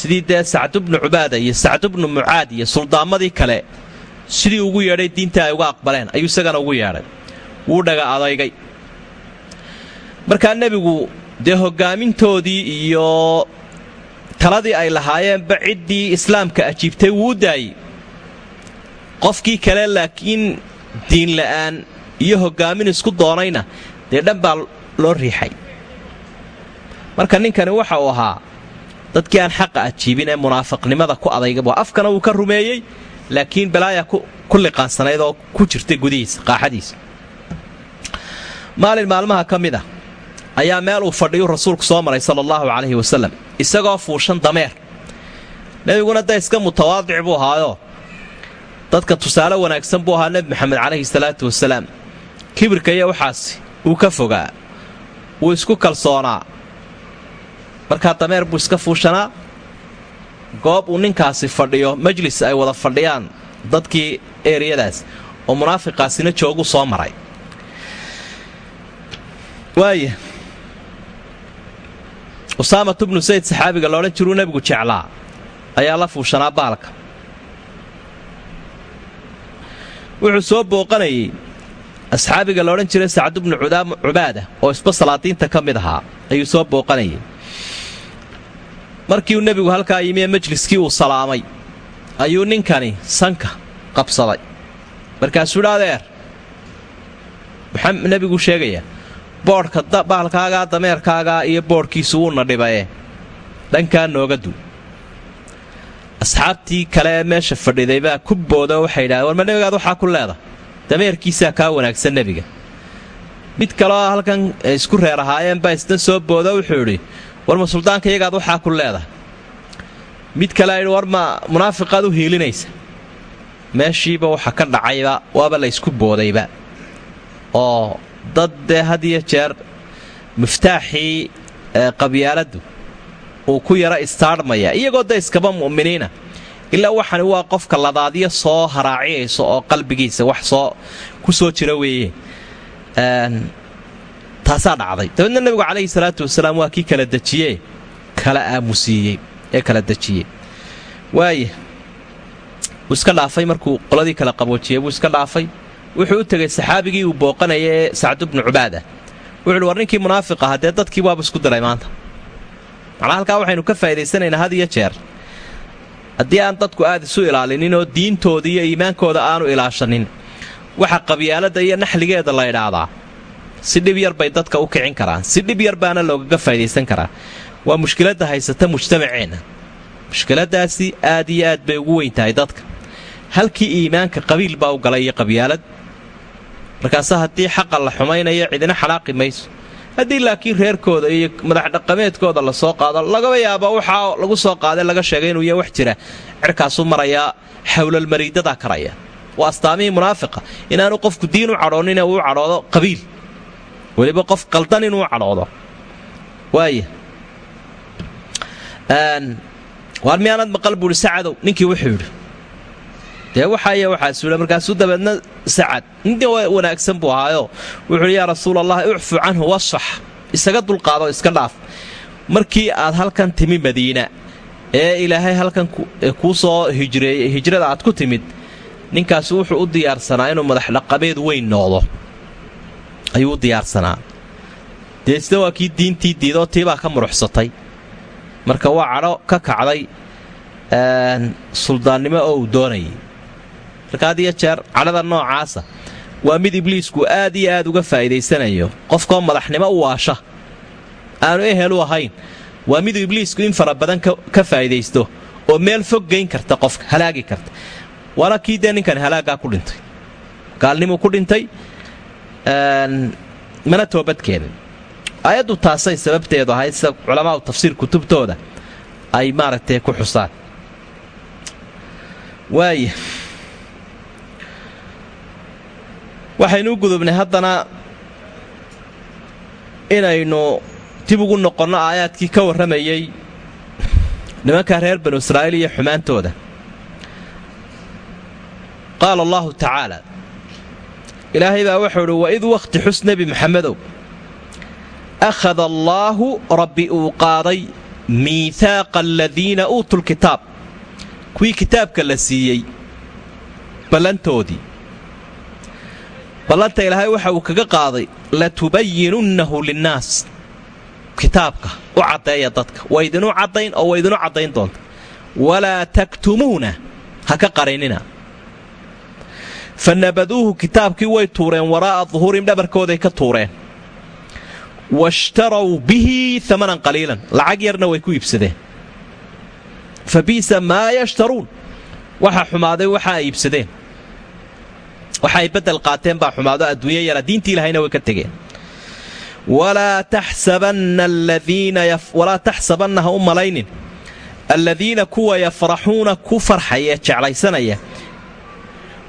sidii dee sacdubnu cubaada iyo sacdubnu mucaad iyo suldaammadii kale sidii ugu yeedhay diintii ay uga aqbaleen ayuu isagana ugu yeedhay. Wuu dhaga adaygay. Markaa nebigu dee hoggaamintoodii iyo taladii ay lahaayeenba ciddii islaamka ajiibtay wuu u daayey. Qofkii kale laakiin diinla'aan iyo hoggaamin isku doonayna dee dhan baa loo riixay marka ninkani waxa uu ahaa dadkii aan xaqa ajiibin ee munaafiqnimada ku adayga afkana wuu ka rumeeyey laakiin balaaya ku liqaansanayd oo ku jirtay gudihiisa qaaxadiisa. Maalin maalmaha ka mid a ayaa meel uu fadhiyu rasuulku soo maray sala allahu calayhi wasalam isagoo fuushan dameer. Nebiguna da iska mutawaadic buu ahaayoo dadka tusaale wanaagsan buu ahaa nebi maxamed calayhi salaatu wasalaam. Kibirka iyo waxaasi wuu ka fogaa. Wuu isku kalsoonaa markaa dameer buu iska fuushanaa goob uu ninkaasi fadhiyo majlis ay wada fadhiyaan dadkii eeriyadaas oo munaafiqaasina joogu soo maray. Waaya usaamatu bnu sayd saxaabiga loodhan jiruu nebigu jeclaa ayaa la fuushanaa baalka. Wuxuu soo booqanayay asxaabiga loodhan jiray sacdu bnu cubaada oo isba salaadiinta ka mid ahaa ayuu soo booqanayay markii uu nebigu halkaa yimi ee majliskii uu salaamay ayuu ninkani sanka qabsaday. Markaasuu idha adeer maxaa nebigu sheegayaa boodhka baalkaagaa dameerkaagaa iyo boodhkiisu wuuna dhibaye. Dhankaa nooga duu asxaabtii kale ee meesha fadhiday baa ku booda waxay idhahdeen warma nebigaad waxaa ku leeda? Dameerkiisaa kaa wanaagsan nebiga. Mid kaleo halkan isku reer ahaayeen baa isna soo booda wuxuu idhi warma suldaanka iyagaad waxaa ku leedahay? Mid kale idhi warma munaafiqaad u hiilinaysa. Meeshiiba waxa ka dhacayba waaba la ysku boodayba. Oo dad dee had iyo jeer miftaaxii qabyaaladdu uu ku yara istaadhmaya iyagoo da iskaba mu'miniina. Ilaa waxani waa qofka ladaadyo soo haraaciyayso oo qalbigiisa wax soo ku soo jira weeye taasaa dhacday. Dabeedna nebigu calayhi salaatu wasalaam waa kii kala dejiyee kala aamusiiyey ee kala dejiyey. Waaya wuu iska dhaafay markuu qoladii kala qaboojiyey wuu iska dhaafay. Wuxuu u tegay saxaabigii uu booqanaya ee sacdu bnu cubaada. Wuxuuhi war ninkii munaafiq aha dee dadkii waaba isku diray maanta. Macnaa halkaa waxaynu ka faa'idaysanaynaa had iyo jeer. Haddii aan dadku aad isu ilaalinin oo diintooda iyo iimaankooda aanu ilaashanin waxa qabyaaladda iyo naxligeeda la ydhaahdaa si dhib yar bay dadka u kicin karaan. Si dhib yar baana loogaga faa'idaysan karaa. Waa mushkiladda haysata mujtamaceenna mushkiladaasi aad iyo aad bay ugu weyn tahay dadka. Halkii iimaanka qabiil baa u galay iyo qabyaalad. Markaase haddii xaqa la xumaynayo cidina xanaaqi mayso. Haddii laakiin reerkooda iyo madaxdhaqameedkooda la soo qaado lagaba yaaba waxaa lagu soo qaaday laga sheegay inuu ya wax jira. Cirkaasuu marayaa xawlalmariidadaa karaya. Waa astaamihii munaafiqa. Inaanu qofku diin u cadhoonine uu cadhoodo qabiil weliba qof qaldan inuu cadhoodo. Waaya waar miyaanad maqal buuhi sacadow ninkii wuxuu yidhi. Dee waxaaya waxaasuula markaasuu dabeedna sacad. Nintii wanaagsan buu ahaayo. Wuxuuhi yaa rasuul allahi ucfu canhu wasfax isaga dulqaado iska dhaaf. Markii aad halkan timi madiina ee ilaahay halkan kuu soo hijreeyey hijrada aad ku timid ninkaasi wuxuu u diyaarsanaa inuu madaxdhaqameed weyn noqdo ayuu diyaarsanaa dee sida waa kii diintii diidoo tiibaa ka muruxsatay. Marka waa cadho ka kacday suldaannimo oo uu doonayay. Marka had iyo jeer cadhada noocaasa waa mid ibliisku aad iyo aad uga faa'iidaysanayo. Qofkoo madaxnimo u waasha aanu ehel u ahayn waa miduu ibliisku in fara badan ka faa'iidaysto oo meel fog geyn karta qofka halaagi karta. Waana kii dee ninkan halaaggaa ku dhintay. Gaalnimuu ku dhintay mana toobadkeenin aayaddu taasay sababteedu ahayd sida culamaau tafsiir kutubtooda ay maaragtay ku xusaan. Waaya waxaynu u gudubnay haddana inaynu dib ugu noqonno aayaadkii ka warramayay nimankaa reer banu israa'iil iyo xumaantooda. Qaala allahu tacaala ilaahay baa wuxuu idhi waid wakhti xus nebi maxamedow akhada allaahu rabbi uu qaaday miihaaqa aladiina uutuu lkitaab kuwii kitaabka la siiyey ballantoodii. Ballanta ilaahay waxa uu kaga qaaday latubayinunnahu linnaas. Kitaabka u caddeeya dadka waydinu caddayn oo waydinu caddayn doonta. Walaa taktumuuna ha ka qarinina fa nabaduuhu kitaabkii way tuureen waraa'a duhuurim dhabarkooday ka tuureen washtarow bihi amanan qaliilan lacag yarna way ku iibsadeen fa bi'sa maa yashtaruun waxa xumaaday waxa ay iibsadeen waxa ay beddel qaateen baa xumaado adduunya yara diintii ilahayna way ka tegeen walaa taxsabanna ha u malaynin alladiina kuwa yafraxuuna ku farxaya jeclaysanaya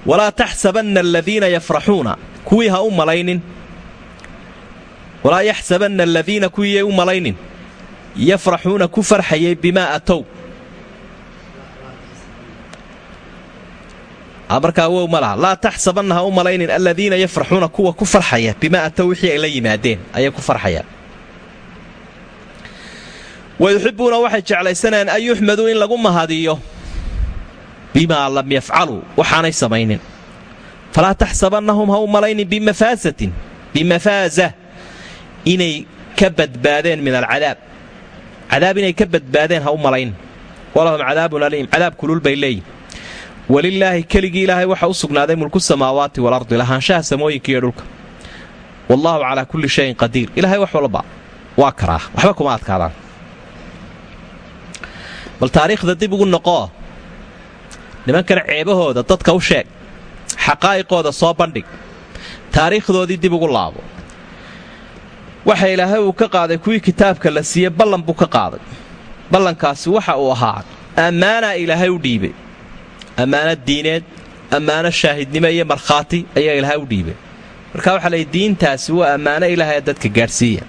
walaa taxsabanna aladiina yafraxuuna kuwii ha u malaynin. Walaa yaxsabanna aladiina kuwiiyay u malaynin. Yafraxuuna ku farxayay bimaa atow. Markaa wow ma laha. Laa taxsabanna ha u malaynin aladiina yafraxuuna kuwa ku farxaya bimaa atow wixii ay la yimaadeen ayay ku farxayaan. Wayuxibuuna waxay jeclaysanayaan an yuxmaduu in lagu mahadiyo bimaa lam yafcaluu waxaanay samaynin falaa taxsabannahum ha u malaynin bimafaasatin bimafaasa inay ka badbaadeen min alcadaab cadaab inay ka badbaadeen ha u malaynin walahum cadaabun aliim cadaab kulul bay leeyihiin walilaahi keligii ilaahay waxa u sugnaaday mulku samaawaati walardi lahaanshaha samooyinka iyo dhulka wallaahu calaa kulli shayin qadiir ilaahay wax walba waa karaa waxba kuma adkaadaan bal taariikhda dib ugu noqoo nimankana ceebahooda dadka u sheeg xaqaa'iqooda soo bandhig taariikhdoodii dib ugu laabo. Waxa ilaahay uu ka qaaday kuwii kitaabka la siiyey ballan buu ka qaaday. Ballankaasi waxa uu ahaa ammaanaa ilaahay u dhiibay. Ammaano diineed ammaano shaahidnimo iyo markhaati ayaa ilaahay u dhiibay. Marka waxaa layihi diintaasi waa ammaano ilaahay dadka gaadhsiiya.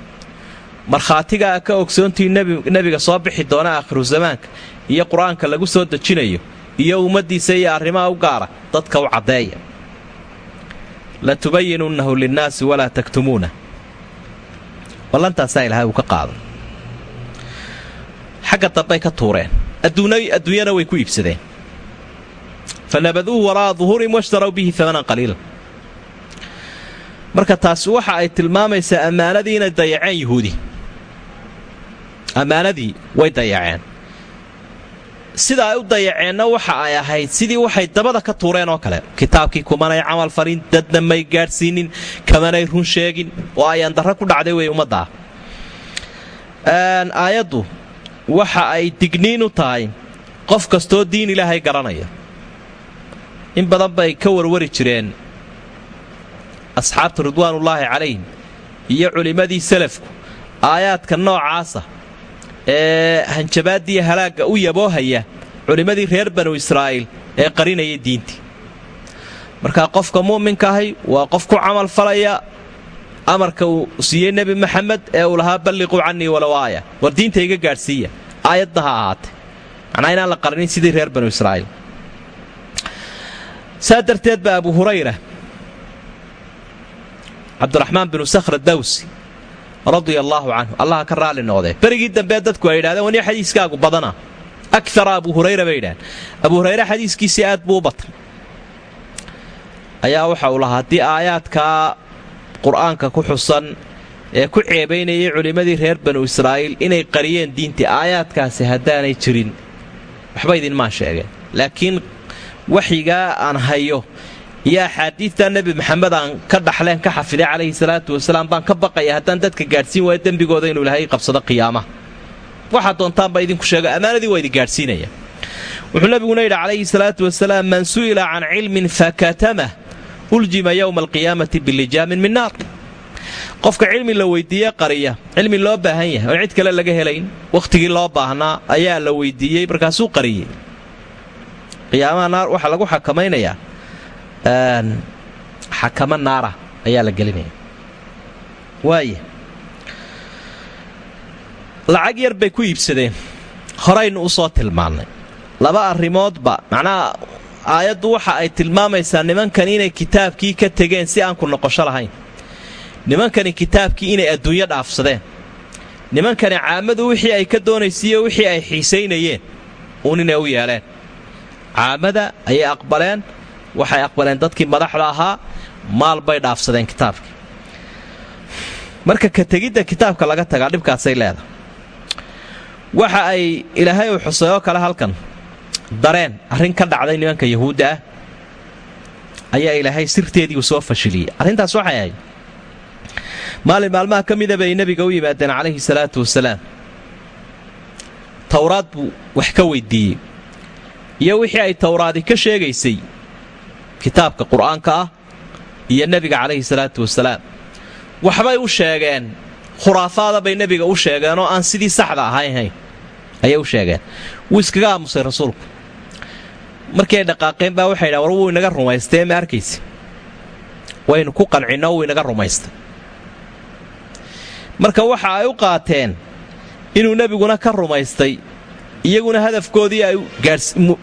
Markhaatigaa ka ogsoontii nebiga soo bixi doona aakhiru zamaanka iyo qur'aanka lagu soo dejinayo iyo ummaddiisa iyo arrimaha u gaara dadka u caddeeya. Latubayinunnahu linnaasi walaa taktumuuna. Ballantaasaa ilaahay uu ka qaaday. Xagga dambay ka tuureen adduunyana way ku iibsadeen. Fa nabaduuhu waraa'a duhuurihim washtaraw bihi amanan qaliila marka taasi waxa ay tilmaamaysaa ammaanadii inay dayaceen yuhuudi. Ammaanadii way dayaceen sida ay u dayaceenna waxa ay ahayd sidii waxay dabada ka tuureen oo kale. Kitaabkii kumanay camal farin dadna may gaadhsiinin kamanay run sheegin oo ayaan darra ku dhacday wey ummaddaa aayaddu waxa ay digniin u tahay qof kastoo diin ilaahay garanaya. In badan bay ka warwari jireen asxaabta ridwaanullaahi calayhim iyo culimmadii salafku. Aayaadka noocaasa ee hanjabaaddiiyo halaagga u yaboohaya culimmadii reer banu israa'iil ee qarinaya diintii. Markaa qofka mu'minka ahi waa qof ku camal falaya amarka uu siiyey nebi maxamed ee uu lahaa balliquu cannii walow aaya. War diinta iga gaadhsiiya. Aayadda ha ahaatee. Macnaa inaan la qarinin sidii reer banu israa'iil. Saa darteed ba abu hurayra cabdiraxmaan binu sakhra dawsi radia allaahu canhu allaha ka raalli noqdee berigii dambe dadku ay yidhahdeen wani xadiiskaagu badana. Akara abu hurayra bay yidhahdeen. Abu hurayre xadiiskiisii aad buu u batay. Ayaa waxa uu lahaa haddii aayaadkaa qur'aanka ku xusan ee ku ceebaynayay culimmadii reer banu israa'iil inay qariyeen diintii aayaadkaasi haddaanay jirin. Waxba idinmaan sheegeen. Laakiin waxyigaa aan hayo iyo axaadiidta nebi maxamed aan ka dhaxleen ka xafiday calayhi salaatu wasalaam baan ka baqaya haddaan dadka gaadhsiin waayo dembigooda inuu ilaahay qabsado qiyaamaha waxaad doontaanba idinku sheego ammaanadii waa idin gaadhsiinaya. Wuxuu nebiguna yidhi calayhi salaatu wasalaam man su'ila can cilmin fakatamah uljima yowma alqiyaamati bilijaamin min naar. Qofka cilmi la weydiiye qariya cilmi loo baahan yahay oon cid kale laga helayn wakhtigii loo baahnaa ayaa la weydiiyey markaasuu qariyey. Qiyaamaha naar waxaa lagu xakamaynayaa xakamo naara ayaa la gelinaya. Waaya lacag yar bay ku iibsadeen. Horaynu u soo tilmaannay. Laba arrimoodba macnaha aayaddu waxa ay tilmaamaysaa nimankan inay kitaabkii ka tegeen si aan ku noqosho lahayn. Nimankani kitaabkii inay adduunyo dhaafsadeen. Nimankani caamadu wixii ay ka doonaysiiyo wixii ay xiisaynayeen uun inay u yeeleen. Caamada ayay aqbaleen waxay aqbaleen dadkii madaxda ahaa maal bay dhaafsadeen kitaabkii. Marka ka tegidda kitaabka laga tagaa dhibkaasay leedahay. Waxa ay ilaahay uu xusay oo kale halkan. Dareen arrin ka dhacday nimanka yahuudda ah ayaa ilaahay sirteedii uu soo fashiliyey. Arrintaas waxay ahayd maalin maalmaha ka mida bay nebiga u yimaadeen calayhi salaatu wasalaam. Towraad buu wax ka weydiiyey. Iyo wixii ay towraadi ka sheegaysay kitaabka qur'aanka ah iyo nebiga calayhi salaatu wasalaam. Waxbay u sheegeen khuraafaada bay nebiga u sheegeen oo aan sidii saxda ahaynhayn ayay u sheegeen. Wuu iskaga aamusay rasuulku. Markii ay dhaqaaqeen baa waxay dhahan war wuu inaga rumaystay ma arkaysi. Waynu ku qancinno wuu inaga rumaystay. Marka waxa ay u qaateen inuu nebiguna ka rumaystay iyaguna hadafkoodii ay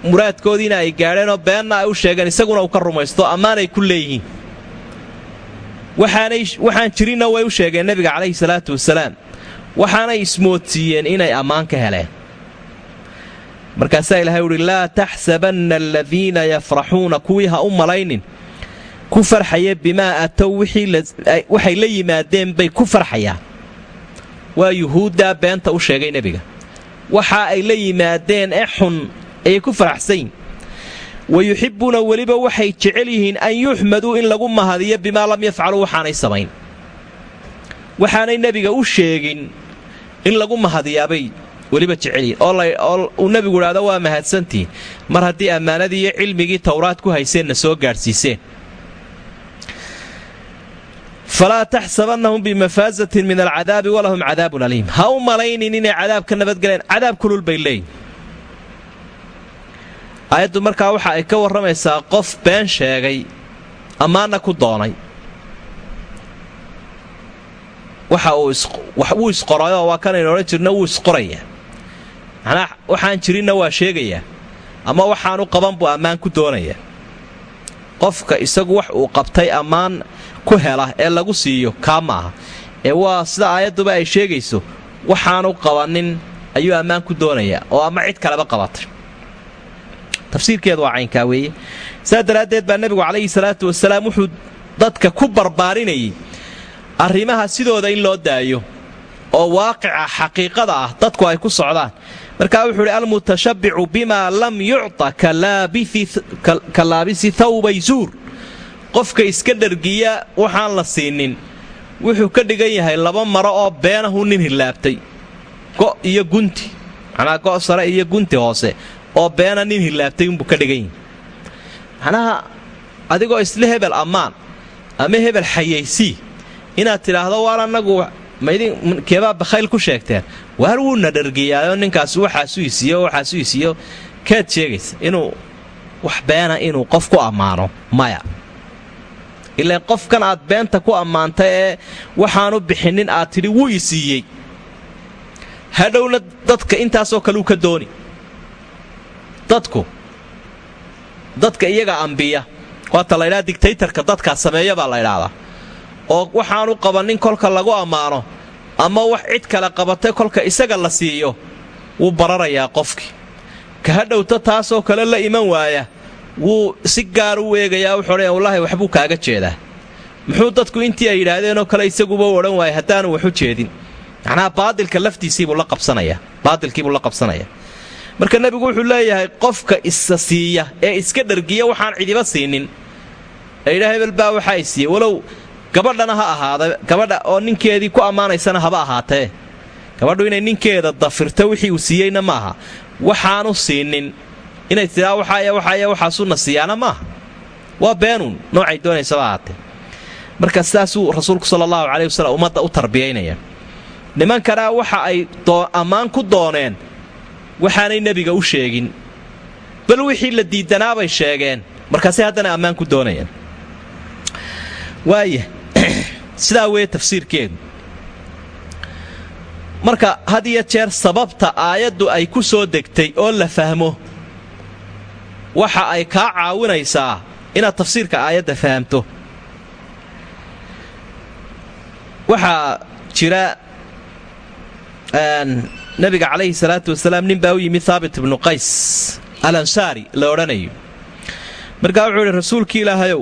muraadkoodiina ay gaadheenoo beenna ay u sheegeen isaguna uu ka rumaysto ammaanay ku leeyihiin. Waxaan jirinna way u sheegeen nebiga calayhi salaatu wasalaam waxaanay ismoodsiiyeen inay ammaan ka heleen. Markaasaa ilahay uhi laa taxsabanna aladiina yafraxuuna kuwii ha u malaynin. Ku farxaya bimaa atow waxay la yimaadeen bay ku farxayaan. Waa yuhuuddaa beenta u sheegay nebiga waxa ay la yimaadeen ee xun ayay ku faraxsanyin wa yuxibbuuna weliba waxay jecel yihiin an yuxmaduu in lagu mahadiyo bimaa lam yafcaluu waxaanay samayn. Waxaanay nebiga u sheegin in lagu mahadiyaabay weliba jecelyihin oo uu nebigu idhaahdo waa mahadsantihin mar haddii ammaanadii iyo cilmigii towraad ku hayseenna soo gaadhsiiseen falaa taxsabannahum bimafaasatin min alcadaabi walahum cadaabun aliim ha u malaynin inay cadaab ka nabadgeleen cadaab kulul bay leeyihiin aayaddu markaa waxa ay ka warramaysaa qof been sheegay ammaanna ku doonay waxa uu wuu isqorayoo waa kanaynu odhan jirna wuu isqorayaa macnaa waxaan jirinna waa sheegayaa ama waxaanu qaban buu ammaan ku doonayaa wax uu ku hela ee lagu siiyo kaa ma aha ee waa sida aayadduba ay sheegayso waxaanu qabannin ayuu ammaan ku doonayaa oo ama cid kaleba qabatay. Tafsiirkeedu waa caynkaa weeye. Saa daraaddeed baa nebigu calayhi salaatu wasalaam wuxuu dadka ku barbaarinayay arrimaha sidooda in loo daayo oo waaqica xaqiiqada ah dadku ay ku socdaan. Markaa wuxuu idhi almutashabbicu bimaa lam yucta ka laabisi thawbay zuur qofka iska dhargiya waxaan la siinin. Wuxuu ka dhigan yahay laba maro oo beenahu nin hilaabtay. Go' iyo gunti. Macnaa go' sare iyo gunti hoose oo beena nin hilaabtay unbuu ka dhigan yahay. Macnaha adigoo isla hebel ammaan ama hebel xayaysii inaad tidhaahdo waan annagu maydinkeebaa bakhayl ku sheegteen. Waar wuuna dhargiyaayoo ninkaas waxaasu isiiyo waxaasu isiiyo kaad sheegaysa inuu wax beena inuu qof ku ammaano maya ilaan qofkan aad beenta ku ammaantay ee waxaanu bixinnin aad tidhi wuu i siiyey. Hadhowna dadka intaasoo kale u ka dooni. Dadku dadka iyaga ambiya waata laydhaha digtaytarka dadkaa sameeya baa la ydhaahdaa oo waxaanu qabannin kolka lagu ammaano ama wax cid kale qabatay kolka isaga la siiyo wuu bararayaa qofkii ka hadhowta taasoo kale la iman waaya wuu si gaar u eegayaa odhaya wallaahi waxbuu kaaga jeedaa. Muxuu dadku intii ay yidhaahdeenoo kale isaguba u odhan waaya haddaanu waxu jeedin. Macnaha baadilka laftiisiibuu la qabsanayaa baadilkiibuu la qabsanayaa marka nebigu wuxuu leeyahay qofka isa siiya ee iska dhargiya waxaan cidiba siinin. Ee yidhaa hebel baa waxaa i walow gabadhana ha ahaada gabadha oo ninkeedii ku ammaanaysana haba ahaatee gabadhu inay ninkeeda dafirto wixii uu siiyeyna maaha waxaanu siinin inay tidaa waxaaya waxaaya waxaasuna siiyaana maaha waa beenuun noocay doonaysaba ahaatee. Marka sidaasuu rasuulku sala allahu caleyh wasallam ummadda u tarbiyaynaya nimankana waxa ay ammaan ku dooneen waxaanay nebiga u sheegin. Bal wixii la diidanaabay sheegeen markaasay haddana ammaan ku doonayeen waaya sidaa weeye tafsiirkeedu. Marka had iyo jeer sababta aayaddu ay ku soo degtay oo la fahmo waxa ay kaa caawinaysaa inaad tafsiirka aayadda fahamto. Waxaa jira nabiga calayhi salaatu wasalaam nin baa u yimid haabit ibnu qays al ansaari la odhanayo. Markaa wuxuu idhi rasuulkii ilaahayow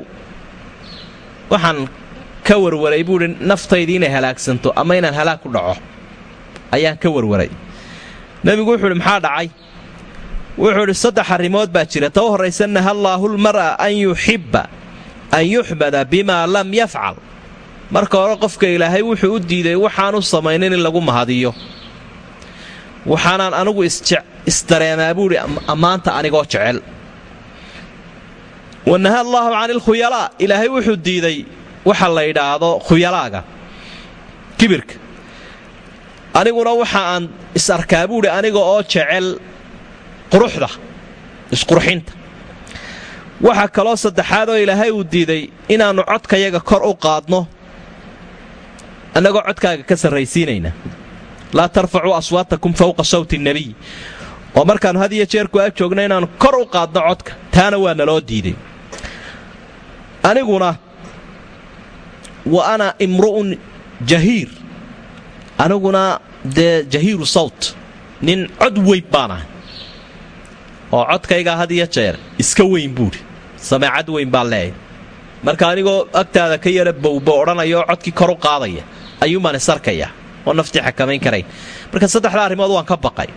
waxaan ka warwaray buu idhi naftaydii inay halaagsanto ama inaan halaag ku dhaco. Ayaan ka warwaray. Nebigu wuxuu idhi maxaa dhacay wuxuu idhi saddex arrimood baa jira. Ta u horraysa nahallaahu lmar'a an yuxibba an yuxmada bimaa lam yafcal. Marka hore qofka ilaahay wuxuu u diiday waxaanu samaynin in lagu mahadiyo. Waxaanaan anugu isdareemaa buuhi ammaanta anigoo jecel. Wanaha allaahu cani alkhuyalaa ilaahay wuxuu diiday waxa la yidhaahdo khuyalaaga. Kibirka. Aniguna waxa aan is arkaa buuhi aniga oo jecel quruxda isqurxinta. Waxaa kaloo saddexaad oo ilaahay uu diiday inaannu codkayaga kor u qaadno annagoo codkaaga ka sarraysiinayna. Laa tarfacuu aswaatakum fawqa sawti nebiy oo markaannu had iyo jeerku ag joogno inaannu kor u qaadno codka taana waa naloo diiday. Aniguna wa ana imru'un jahiir. Aniguna dee jahiiru sawt nin cod weyn baan ahay oo codkaygaa had iyo jeer iska weyn buudhi sameecad weyn baan leeyahay. Marka anigoo agtaada ka yara bowbo odhanaya oo codkii kor u qaadaya ayuumbaan isarkaya oo naftii xakamayn karayn marka saddexda arrimood waan ka baqay.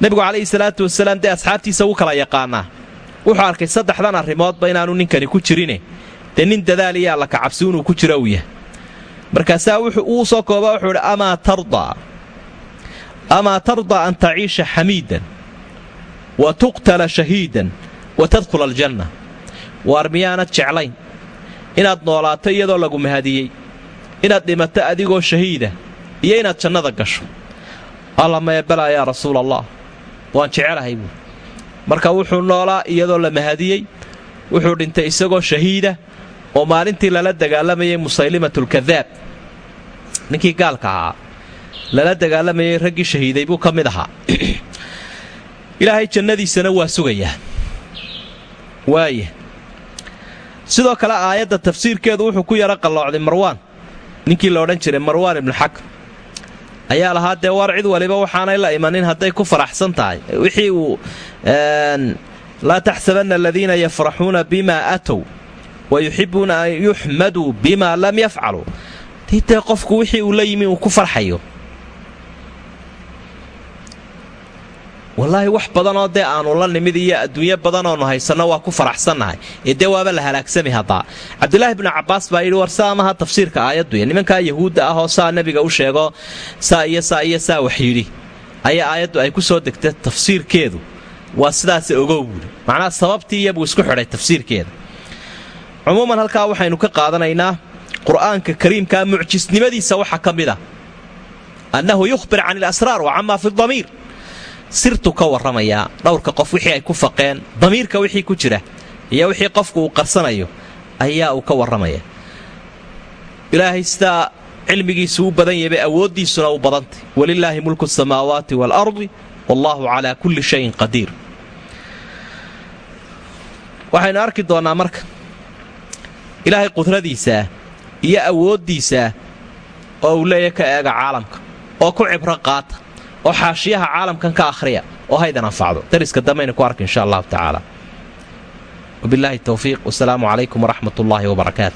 Nebigu calayhi salaatu wasalaam dee asxaabtiisa wuu kala yaqaanaa. Wuxuu arkay saddexdan arrimoodba inaanu ninkani ku jirine. Dee nin dadaal iyo alla kacabsi inuu ku jiro uu yahay. Markaasaa uu soo kooba wuxuu idhi amaa tardaa? Amaa tardaa an taciisha xamiidan wa tuqtala shahiidan wa tadkhula aljanna waar miyaanad jeclayn inaad noolaato iyadoo lagu mahadiyey inaad dhimato adigoo shahiida iyo inaad jannada gasho alla meebelaa yaa rasuul allah waan jecelahay buui marka wuxuu noolaa iyadoo la mahadiyey wuxuu dhintay isagoo shahiida oo maalintii lala dagaalamayay musaylimatulkadaab ninkii gaalka ahaa lala dagaalamayay raggii shahiiday buu ka mid ahaa ilaahay jannadiisana waa sugayaa. Waaya sidoo kale aayadda tafsiirkeedu wuxuu ku yaro qalloocday marwaan. Ninkii la odhan jiray marwaan ibnuxakam ayaa lahaa dee waar cid waliba waxaanay la imanin hadday ku faraxsan tahay. Wixii uu laa taxsabanna aladiina yafraxuuna bima aatow wa yuxibuuna an yuxmaduu bima lam yafcaluu dii dee qofku wixii uu la yimi uu ku farxayo wallaahi wax badanoo dee aanu la nimid iyo adduunyo badanoonu haysanno waa ku faraxsannahay. Ee dee waaba la halaagsami haddaa cabdulaahi bnu cabbaas baa yidhi war saa maha tafsiirka aayadduya nimankaa yahuudda ah oo saa nebiga u sheego saa iyo saa iyo saa wax yidhi. Ayaa aayaddu ay ku soo degta tafsiirkeedu. Waa sidaas ogow buuri macnaha sababtii iyabuu isku xidhay tafsiirkeeda. Cumuuman halkaa waxaynu ka qaadanaynaa qur'aanka kariimkaa mucjisnimadiisa waxaa ka mid a annahu yukhbir can ilasraar wa camaa fi damiir sirtu ka warramayaa dhowrka qof wixii ay ku faqeen damiirka wixii ku jira iyo wixii qofku uu qarsanayo ayaa uu ka warramaya. Ilaahay sidaa cilmigiisu u badan yahay awooddiisuna u badantay. Walilaahi mulku asamaawaati waalardi wallaahu calaa kulli shayin qadiir. Waxaynu arki doonnaa marka ilaahay qudradiisaa iyo awooddiisaa oo uu leeyahy ka eega caalamka oo ku cibro qaata oo xaashiyaha caalamkan ka akhriya oo haydan anfacdo. Dariska dambaynu ku arka insha allahu tacaala. Wabilaahi towfiiq wasalaamu calaykum waraxmat ullaahi wabarakaatu